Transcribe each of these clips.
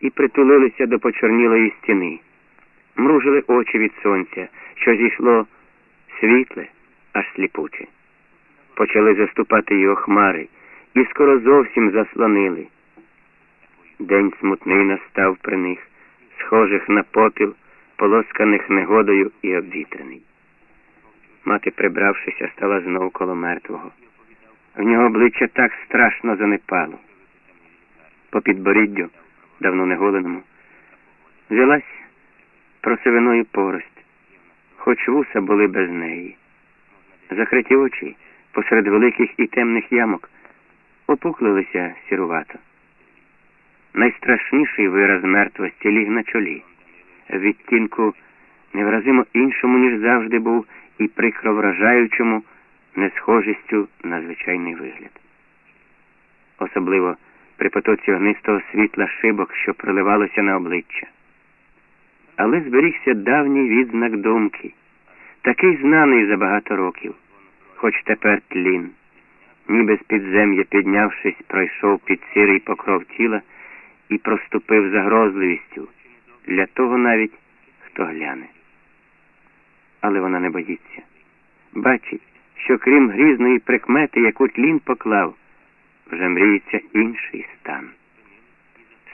і притулилися до почорнілої стіни. Мружили очі від сонця, що зійшло світле, аж сліпуче. Почали заступати його хмари і скоро зовсім заслонили. День смутний настав при них, схожих на попіл, полосканих негодою і обвітрений. Мати, прибравшися, стала знову коло мертвого. В нього обличчя так страшно занепало. По підборіддю, давно неголеному, взялась просивиною порость, хоч вуса були без неї. Закриті очі посеред великих і темних ямок опуклилися сірувато. Найстрашніший вираз мертвості ліг на чолі, відтінку невразимо іншому, ніж завжди був, і прикро вражаючому несхожістю на звичайний вигляд. Особливо при потоці огнистого світла шибок, що проливалося на обличчя. Але зберігся давній відзнак думки, такий знаний за багато років, хоч тепер тлін, ніби з підзем'я піднявшись, пройшов під сірий покров тіла і проступив загрозливістю для того навіть, хто гляне. Але вона не боїться. Бачить, що крім грізної прикмети, яку тлін поклав, вже мріється інший стан.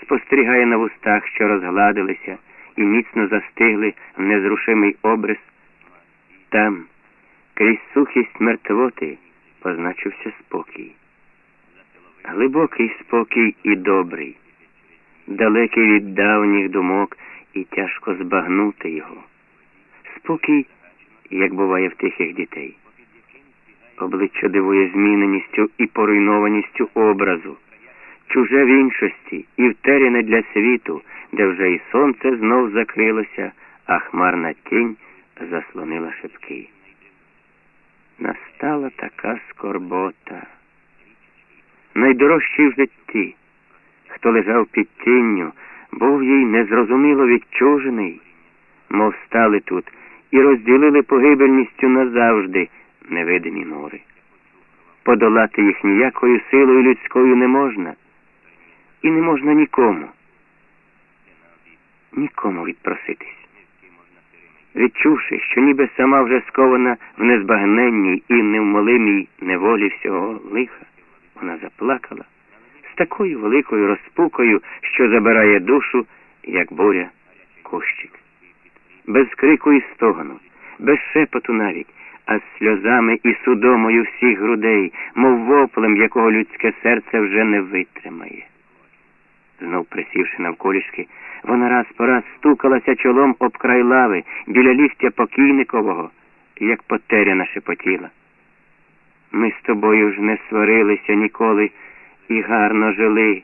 Спостерігає на вустах, що розгладилися і міцно застигли в незрушимий обрис. Там, крізь сухість мертвоти, позначився спокій. Глибокий спокій і добрий, далекий від давніх думок і тяжко збагнути його. Спокій, як буває в тихих дітей. Обличчя дивує зміненістю і поруйнованістю образу, чуже в іншості і втеряне для світу, де вже і сонце знов закрилося, а хмарна тінь заслонила шибки. Настала така скорбота. Найдорожчий в житті, хто лежав під тінню, був їй незрозуміло відчужений, мов стали тут і розділили погибельністю назавжди невидимі мори. Подолати їх ніякою силою людською не можна, і не можна нікому, нікому відпроситись. Відчувши, що ніби сама вже скована в незбагненній і невмолимій неволі всього лиха, вона заплакала з такою великою розпукою, що забирає душу, як буря кущик. Без крику і стогону, без шепоту навіть, а з сльозами і судомою всіх грудей, мов воплем, якого людське серце вже не витримає. Знов присівши навколішки, вона раз по раз стукалася чолом об край лави біля ліктя покійникового, як потеряна шепотіла. Ми з тобою ж не сварилися ніколи і гарно жили.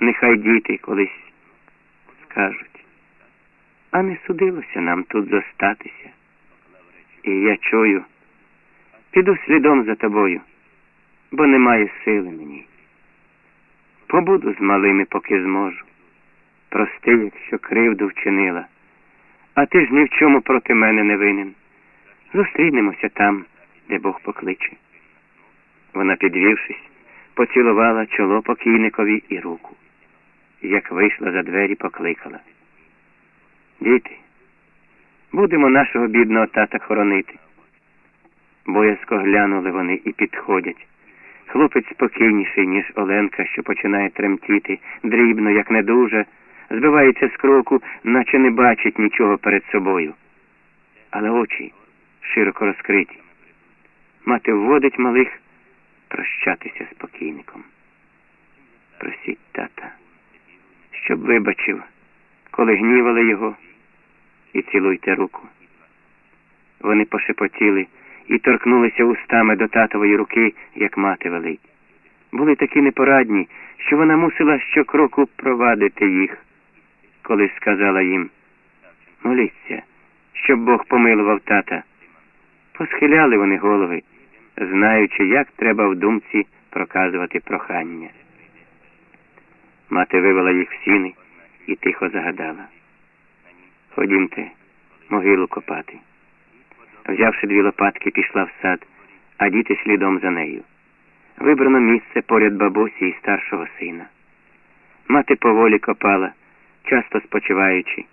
Нехай діти колись скажуть. А не судилося нам тут зостатися. І я чую, піду слідом за тобою, бо немає сили мені. Побуду з малими, поки зможу. Прости, якщо кривду вчинила, а ти ж ні в чому проти мене не винен. Зустрінемося там, де Бог покличе. Вона, підвівшись, поцілувала чоло покійникові і руку. Як вийшла за двері, покликала. Діти, будемо нашого бідного тата хоронити. Боязко глянули вони і підходять. Хлопець спокійніший, ніж Оленка, що починає тремтіти, дрібно, як недуже, збивається з кроку, наче не бачить нічого перед собою. Але очі широко розкриті. Мати вводить малих прощатися з покійником. Просіть тата, щоб вибачив, коли гнівали його, і цілуйте руку. Вони пошепотіли і торкнулися устами до татової руки, як мати велить. Були такі непорадні, що вона мусила щокроку провадити їх, коли сказала їм моліться, щоб Бог помилував тата. Посхиляли вони голови, знаючи, як треба в думці проказувати прохання. Мати вивела їх в сіни і тихо загадала. Ходімте, могилу копати. Взявши дві лопатки, пішла в сад, а діти слідом за нею. Вибрано місце поряд бабусі і старшого сина. Мати поволі копала, часто спочиваючи.